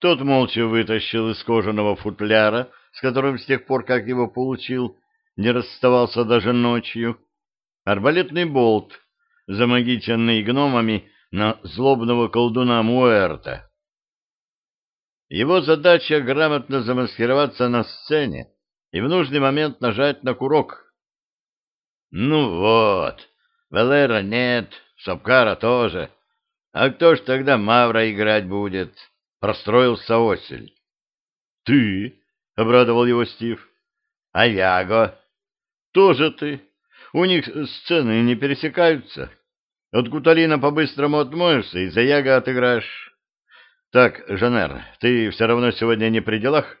Тот молча вытащил из кожаного футляра, с которым с тех пор, как его получил, не расставался даже ночью, арбалетный болт, замагиченный гномами на злобного колдуна Муэрта. Его задача грамотно замаскироваться на сцене и в нужный момент нажать на курок. Ну вот, Валера нет, Сапкара тоже. А кто ж тогда Мавра играть будет? Простроился Осель. Ты, обрадовал его Стив. А Яго? Тоже ты. У них сцены не пересекаются. От Куталина по-быстрому отмоешься и за Яго отыграешь. Так, Жанер, ты все равно сегодня не при делах?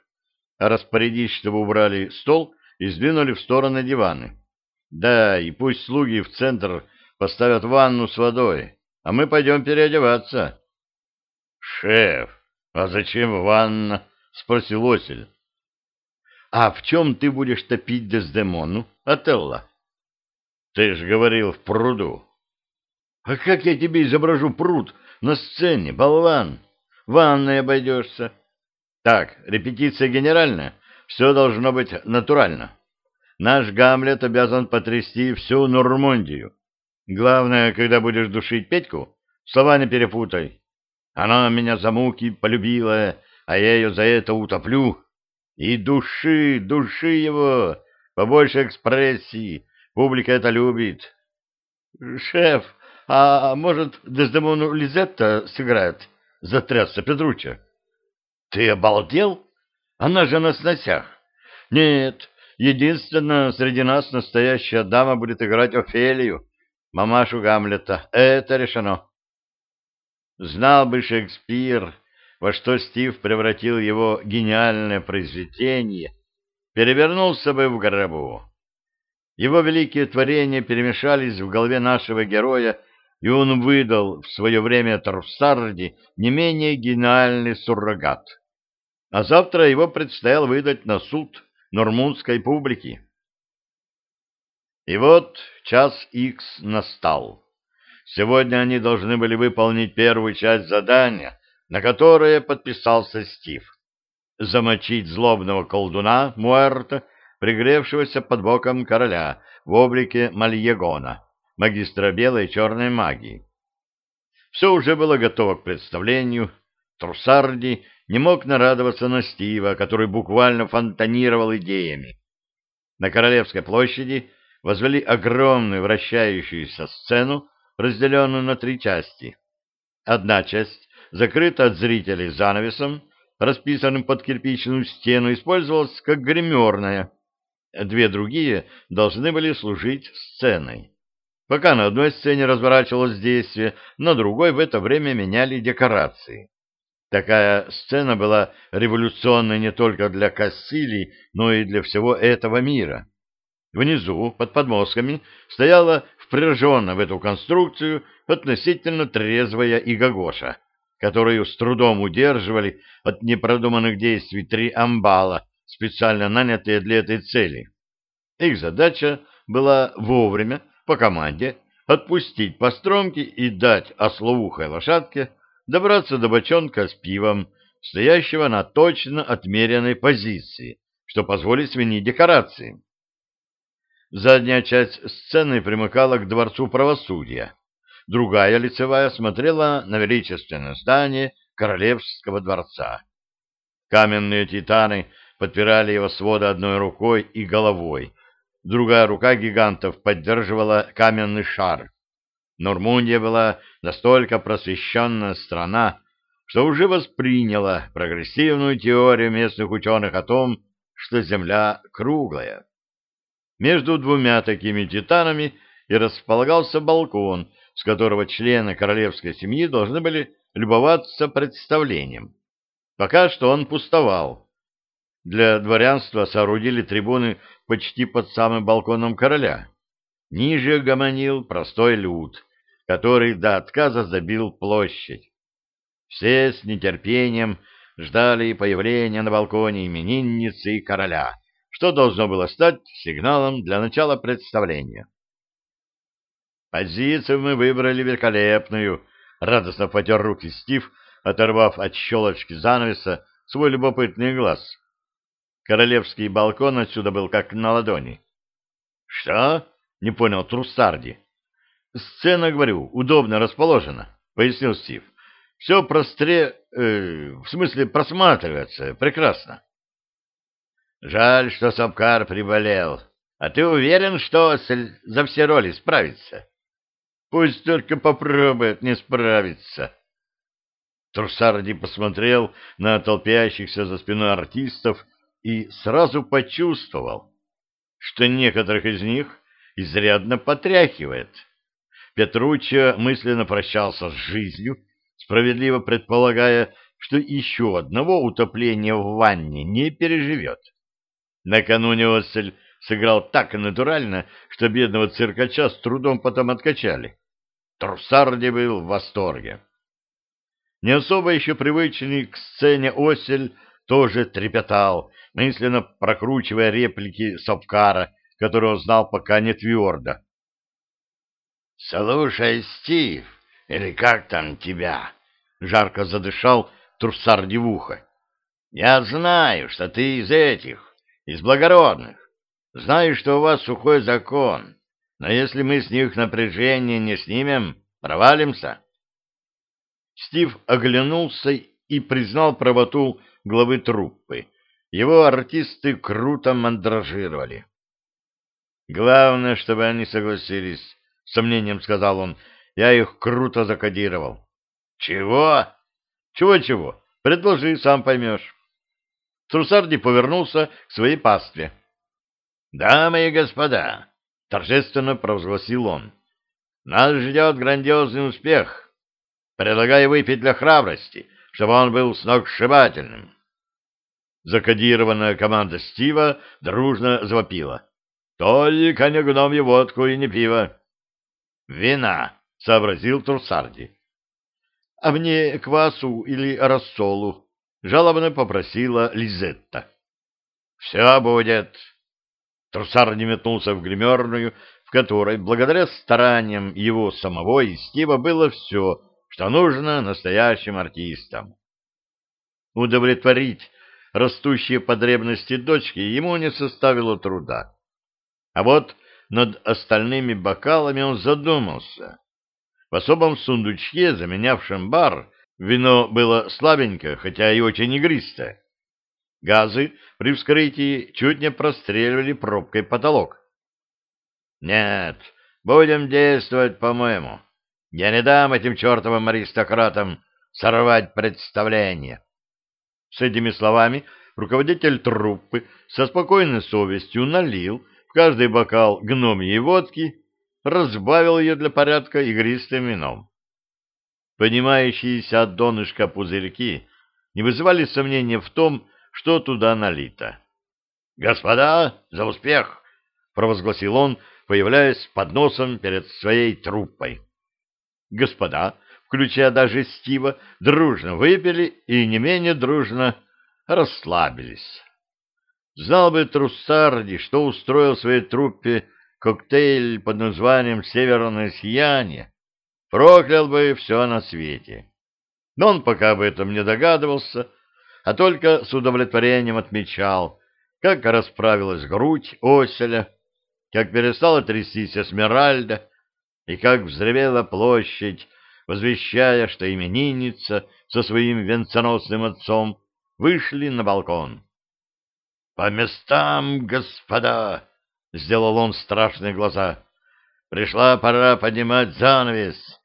А распорядись, чтобы убрали стол и сдвинули в стороны диваны. Да, и пусть слуги в центр поставят ванну с водой, а мы пойдем переодеваться. — Шеф, а зачем ванна? — спросил Осель. — А в чем ты будешь топить Дездемону, Отелло? — Ты ж говорил в пруду. — А как я тебе изображу пруд на сцене, болван? Ванной обойдешься. Так, репетиция генеральная, все должно быть натурально. Наш Гамлет обязан потрясти всю Нормандию. Главное, когда будешь душить Петьку, слова не перепутай. Она меня за муки полюбила, а я ее за это утоплю. И души, души его, побольше экспрессии, публика это любит. Шеф, а может, Дездемону Лизетта сыграет? Затрясся Петруча. Ты обалдел? Она же на сносях. Нет, единственная среди нас настоящая дама будет играть Офелию, мамашу Гамлета. Это решено. Знал бы Шекспир, во что Стив превратил его гениальное произведение, перевернулся бы в гробу. Его великие творения перемешались в голове нашего героя, и он выдал в свое время Труссарди не менее гениальный суррогат. А завтра его предстояло выдать на суд нормундской публики. И вот час икс настал. Сегодня они должны были выполнить первую часть задания, на которое подписался Стив. Замочить злобного колдуна Муэрта, пригревшегося под боком короля в облике Мальегона, магистра белой и черной магии. Все уже было готово к представлению. Трусарди не мог нарадоваться на Стива, который буквально фонтанировал идеями. На Королевской площади возвели огромную вращающуюся сцену, разделенную на три части. Одна часть, закрыта от зрителей занавесом, расписанным под кирпичную стену, использовалась как гримерная. Две другие должны были служить сценой. Пока на одной сцене разворачивалось действие, на другой в это время меняли декорации. Такая сцена была революционной не только для Кассилии, но и для всего этого мира. Внизу, под подмостками, стояла впряженная в эту конструкцию относительно трезвая Игогоша, которую с трудом удерживали от непродуманных действий три амбала, специально нанятые для этой цели. Их задача была вовремя, по команде, отпустить по стромке и дать ослоухой лошадке добраться до бочонка с пивом, стоящего на точно отмеренной позиции, что позволит сменить декорации. Задняя часть сцены примыкала к Дворцу правосудия. Другая лицевая смотрела на величественное здание Королевского дворца. Каменные титаны подпирали его своды одной рукой и головой. Другая рука гигантов поддерживала каменный шар. Нормундия была настолько просвещенная страна, что уже восприняла прогрессивную теорию местных ученых о том, что Земля круглая. Между двумя такими титанами и располагался балкон, с которого члены королевской семьи должны были любоваться представлением. Пока что он пустовал. Для дворянства соорудили трибуны почти под самым балконом короля. Ниже гомонил простой люд, который до отказа забил площадь. Все с нетерпением ждали появления на балконе именинницы и короля — что должно было стать сигналом для начала представления. Позицию мы выбрали великолепную, радостно потер руки Стив, оторвав от щелочки занавеса свой любопытный глаз. Королевский балкон отсюда был как на ладони. — Что? — не понял Труссарди. — Сцена, говорю, удобно расположена, — пояснил Стив. — Все простре... Э, в смысле просматривается прекрасно. — Жаль, что Сапкар приболел. А ты уверен, что за все роли справится? — Пусть только попробует не справиться. Трусарди посмотрел на толпящихся за спиной артистов и сразу почувствовал, что некоторых из них изрядно потряхивает. Петруччо мысленно прощался с жизнью, справедливо предполагая, что еще одного утопления в ванне не переживет. Накануне Осель сыграл так натурально, что бедного циркача с трудом потом откачали. Трусарди был в восторге. Не особо еще привычный к сцене Осель тоже трепетал, мысленно прокручивая реплики Сапкара, которого знал пока не твердо. «Слушай, Стив, или как там тебя?» — жарко задышал Трусарди в ухо. «Я знаю, что ты из этих, из благородных. Знаю, что у вас сухой закон, но если мы с них напряжение не снимем, провалимся». Стив оглянулся и признал правоту главы труппы. Его артисты круто мандражировали. «Главное, чтобы они согласились», — сомнением сказал он. «Я их круто закодировал». «Чего?» «Чего-чего? Предложи, сам поймешь». Трусарди повернулся к своей пастве. «Дамы и господа», — торжественно провозгласил он, — «нас ждет грандиозный успех». Предлагаю выпить для храбрости, чтобы он был сногсшибательным. Закодированная команда Стива дружно завопила. Только не гномью водку и не пиво. Вина, — сообразил Трусарди. — А мне квасу или рассолу? — жалобно попросила Лизетта. — Все будет. Трусарди метнулся в гримерную, в которой, благодаря стараниям его самого и Стива, было все, что нужно настоящим артистам. Удовлетворить растущие потребности дочки ему не составило труда. А вот над остальными бокалами он задумался. В особом сундучке, заменявшем бар, вино было слабенькое, хотя и очень игристое. Газы при вскрытии чуть не простреливали пробкой потолок. «Нет, будем действовать по-моему», я не дам этим чертовым аристократам сорвать представление. С этими словами руководитель труппы со спокойной совестью налил в каждый бокал гномьей водки, разбавил ее для порядка игристым вином. Поднимающиеся от донышка пузырьки не вызывали сомнения в том, что туда налито. «Господа, за успех!» — провозгласил он, появляясь под носом перед своей труппой. Господа, включая даже Стива, дружно выпили и не менее дружно расслабились. Знал бы Труссарди, что устроил своей труппе коктейль под названием «Северное сияние», проклял бы все на свете. Но он пока об этом не догадывался, а только с удовлетворением отмечал, как расправилась грудь оселя, как перестала трястись Эсмеральда, и как взревела площадь, возвещая, что именинница со своим венценосным отцом вышли на балкон. — По местам, господа! — сделал он страшные глаза. — Пришла пора поднимать занавес. —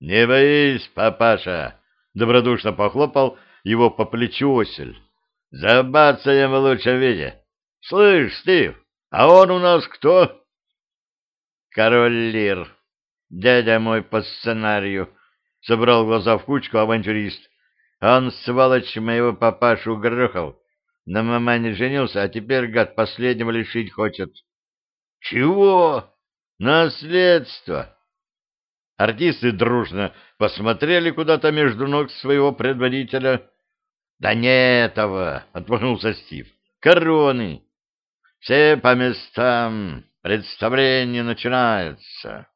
Не боись, папаша! — добродушно похлопал его по плечу осель. — Забацаем в лучшем виде. — Слышь, Стив, а он у нас кто? Король Лир, дядя мой по сценарию, собрал глаза в кучку авантюрист. Он, сволочь, моего папашу грохал. На мамане женился, а теперь, гад, последнего лишить хочет. Чего? Наследство. Артисты дружно посмотрели куда-то между ног своего предводителя. Да не этого, отмахнулся Стив. Короны. Все по местам. Представление начинается.